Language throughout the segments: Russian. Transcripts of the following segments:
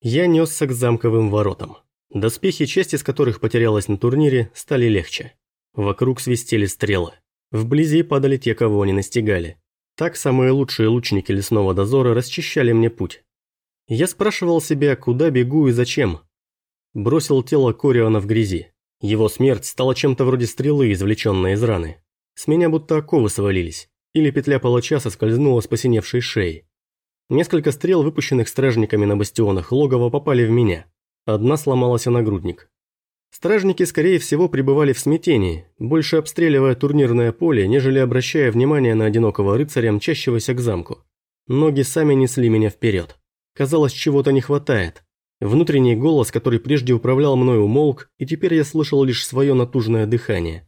Я несся к замковым воротам. Доспехи, часть из которых потерялась на турнире, стали легче. Вокруг свистели стрелы. Вблизи падали те, кого они настигали. Так самые лучшие лучники лесного дозора расчищали мне путь. Я спрашивал себя, куда бегу и зачем. Бросил тело Кориона в грязи. Его смерть стала чем-то вроде стрелы, извлеченной из раны. С меня будто оковы свалились, или петля палача соскользнула с посиневшей шеи. Несколько стрел, выпущенных стражниками на бастионах логова, попали в меня. Одна сломалась о нагрудник. Стражники, скорее всего, пребывали в смятении, больше обстреливая турнирное поле, нежели обращая внимание на одинокого рыцаря, мчащегося к замку. Ноги сами несли меня вперед. Казалось, чего-то не хватает. Внутренний голос, который прежде управлял мной, умолк, и теперь я слышал лишь свое натужное дыхание.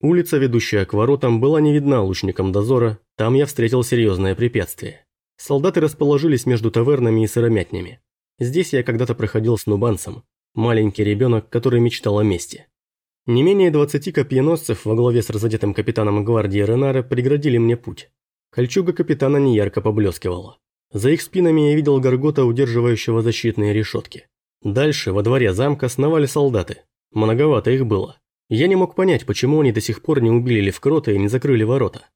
Улица, ведущая к воротам, была не видна лучникам дозора, там я встретил серьезное препятствие. Солдаты расположились между тавернами и сыромятнями. Здесь я когда-то проходил с нубанцем, маленький ребенок, который мечтал о мести. Не менее 20 копьеносцев во главе с разодетым капитаном гвардии Ренара преградили мне путь. Кольчуга капитана неярко поблескивала. За их спинами я видел горгота, удерживающего защитные решетки. Дальше, во дворе замка, сновали солдаты. Многовато их было. Я не мог понять, почему они до сих пор не убили Левкрота и не закрыли ворота.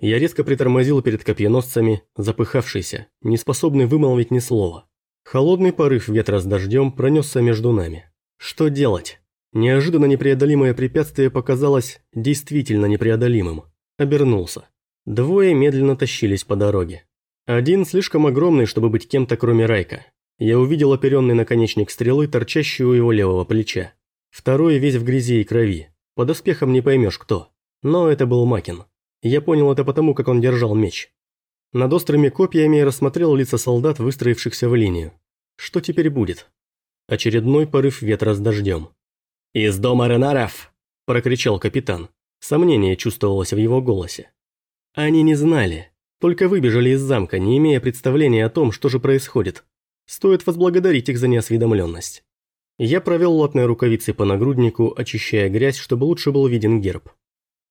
Я резко притормозил перед копьеносцами, запыхавшийся, неспособный вымолвить ни слова. Холодный порыв ветра с дождем пронесся между нами. Что делать? Неожиданно непреодолимое препятствие показалось действительно непреодолимым. Обернулся. Двое медленно тащились по дороге. Один слишком огромный, чтобы быть кем-то кроме Райка. Я увидел оперенный наконечник стрелы, торчащий у его левого плеча. Второй весь в грязи и крови. Под успехом не поймешь кто. Но это был Макин. Я понял это потому, как он держал меч. Над острыми копьями я рассмотрел лица солдат, выстроившихся в линию. Что теперь будет? Очередной порыв ветра с дождем. «Из дома Ренаров!» – прокричал капитан. Сомнение чувствовалось в его голосе. Они не знали, только выбежали из замка, не имея представления о том, что же происходит. Стоит возблагодарить их за неосведомленность. Я провел латной рукавицей по нагруднику, очищая грязь, чтобы лучше был виден герб.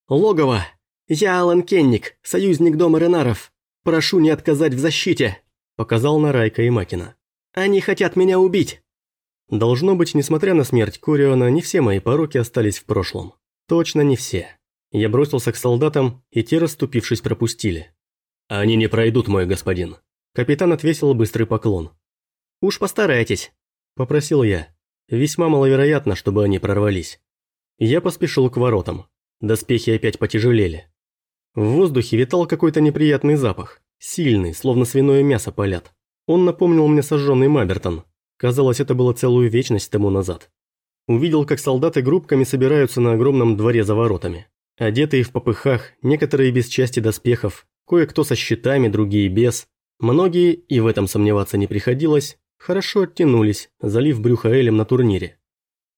«Логово! Я Алан Кенник, союзник дома Ренаров!» «Прошу не отказать в защите», – показал на Райка и Макина. «Они хотят меня убить!» Должно быть, несмотря на смерть Кориона, не все мои пороки остались в прошлом. Точно не все. Я бросился к солдатам, и те, расступившись, пропустили. «Они не пройдут, мой господин». Капитан отвесил быстрый поклон. «Уж постарайтесь», – попросил я. Весьма маловероятно, чтобы они прорвались. Я поспешил к воротам. Доспехи опять потяжелели. В воздухе витал какой-то неприятный запах. Сильный, словно свиное мясо палят. Он напомнил мне сожженный Мабертон. Казалось, это было целую вечность тому назад. Увидел, как солдаты группками собираются на огромном дворе за воротами. Одетые в попыхах, некоторые без части доспехов, кое-кто со щитами, другие без. Многие, и в этом сомневаться не приходилось, хорошо оттянулись, залив брюхо элем на турнире.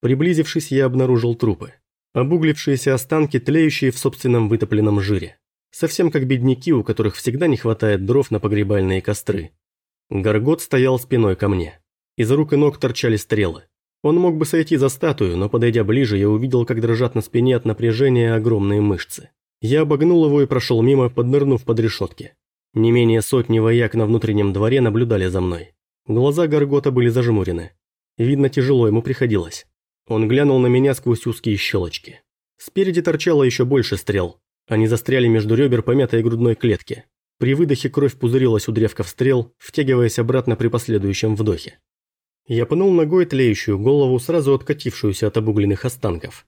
Приблизившись, я обнаружил трупы. Обуглившиеся останки, тлеющие в собственном вытопленном жире. Совсем как бедняки, у которых всегда не хватает дров на погребальные костры. Горгот стоял спиной ко мне. Из рук и ног торчали стрелы. Он мог бы сойти за статую, но подойдя ближе, я увидел, как дрожат на спине от напряжения огромные мышцы. Я обогнул его и прошел мимо, поднырнув под решетки. Не менее сотни вояк на внутреннем дворе наблюдали за мной. Глаза Горгота были зажмурены. Видно, тяжело ему приходилось. Он глянул на меня сквозь узкие щелочки. Спереди торчало еще больше стрел, они застряли между ребер помятой грудной клетки. При выдохе кровь пузырилась у древков стрел, втягиваясь обратно при последующем вдохе. Я пнул ногой тлеющую голову, сразу откатившуюся от обугленных останков.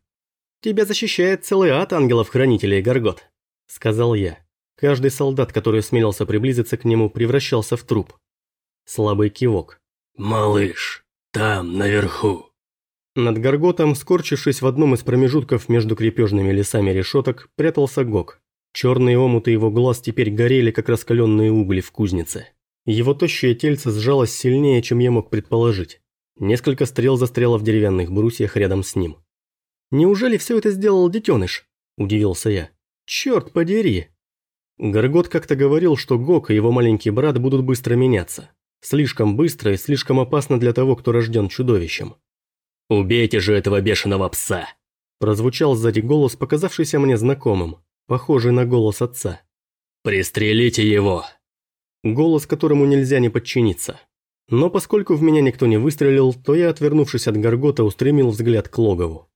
«Тебя защищает целый ад ангелов-хранителей, Горгот», — сказал я. Каждый солдат, который смелился приблизиться к нему, превращался в труп. Слабый кивок. «Малыш, там, наверху». Над горготом, скорчившись в одном из промежутков между крепежными лесами решеток, прятался Гог. Черные омуты его глаз теперь горели, как раскаленные угли в кузнице. Его тощее тельце сжалось сильнее, чем я мог предположить. Несколько стрел застряло в деревянных брусьях рядом с ним. «Неужели все это сделал детеныш?» – удивился я. «Черт подери!» Горгот как-то говорил, что Гог и его маленький брат будут быстро меняться. Слишком быстро и слишком опасно для того, кто рожден чудовищем. «Убейте же этого бешеного пса!» Прозвучал сзади голос, показавшийся мне знакомым, похожий на голос отца. «Пристрелите его!» Голос, которому нельзя не подчиниться. Но поскольку в меня никто не выстрелил, то я, отвернувшись от Гаргота, устремил взгляд к логову.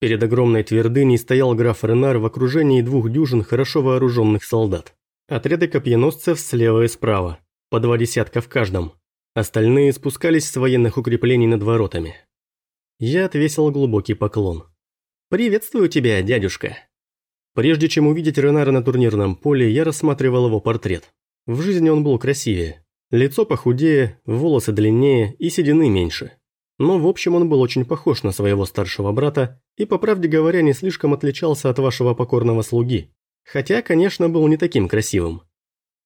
Перед огромной твердыней стоял граф Ренар в окружении двух дюжин хорошо вооруженных солдат. Отряды копьеносцев слева и справа, по два десятка в каждом. Остальные спускались с военных укреплений над воротами. Я отвесил глубокий поклон. «Приветствую тебя, дядюшка!» Прежде чем увидеть Ренара на турнирном поле, я рассматривал его портрет. В жизни он был красивее. Лицо похудее, волосы длиннее и седины меньше. Но в общем он был очень похож на своего старшего брата и, по правде говоря, не слишком отличался от вашего покорного слуги. Хотя, конечно, был не таким красивым.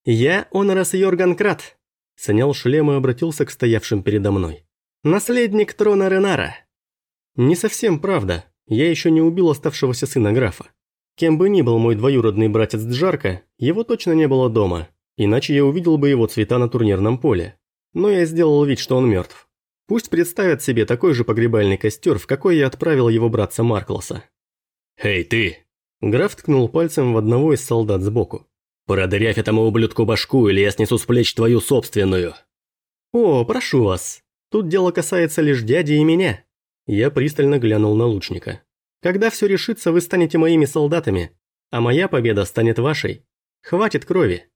«Я Онорас Йорган Крат», – снял шлем и обратился к стоявшим передо мной. «Наследник трона Ренара». «Не совсем правда. Я еще не убил оставшегося сына графа. Кем бы ни был мой двоюродный братец Джарка, его точно не было дома, иначе я увидел бы его цвета на турнирном поле. Но я сделал вид, что он мертв. Пусть представят себе такой же погребальный костер, в какой я отправил его братца Марклоса. «Эй, ты!» Граф ткнул пальцем в одного из солдат сбоку. «Продырявь этому ублюдку башку, или я снесу с плеч твою собственную!» «О, прошу вас, тут дело касается лишь дяди и меня». Я пристально глянул на лучника. Когда все решится, вы станете моими солдатами, а моя победа станет вашей. Хватит крови».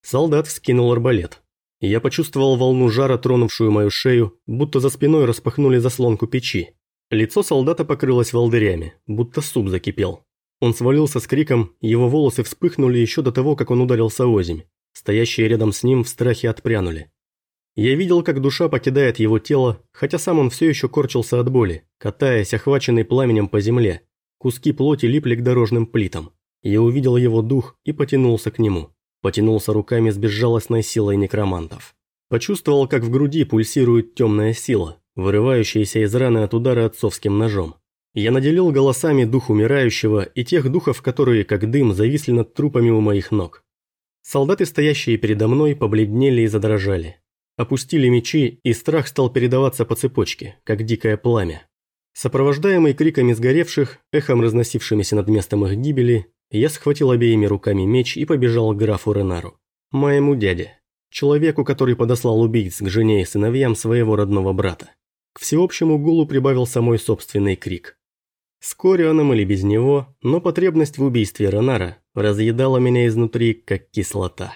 Солдат вскинул арбалет. Я почувствовал волну жара, тронувшую мою шею, будто за спиной распахнули заслонку печи. Лицо солдата покрылось волдырями, будто суп закипел. Он свалился с криком, его волосы вспыхнули еще до того, как он ударился озимь. Стоящие рядом с ним в страхе отпрянули. Я видел, как душа покидает его тело, хотя сам он все еще корчился от боли, катаясь, охваченный пламенем по земле. Куски плоти липли к дорожным плитам. Я увидел его дух и потянулся к нему. Потянулся руками с безжалостной силой некромантов. Почувствовал, как в груди пульсирует темная сила, вырывающаяся из раны от удара отцовским ножом. Я наделил голосами дух умирающего и тех духов, которые, как дым, зависли над трупами у моих ног. Солдаты, стоящие передо мной, побледнели и задрожали. Опустили мечи, и страх стал передаваться по цепочке, как дикое пламя. Сопровождаемый криками сгоревших, эхом разносившимися над местом их гибели, я схватил обеими руками меч и побежал к графу Ренару, моему дяде, человеку, который подослал убийц к жене и сыновьям своего родного брата. К всеобщему гулу прибавился мой собственный крик. С Корионом или без него, но потребность в убийстве Ренара разъедала меня изнутри, как кислота.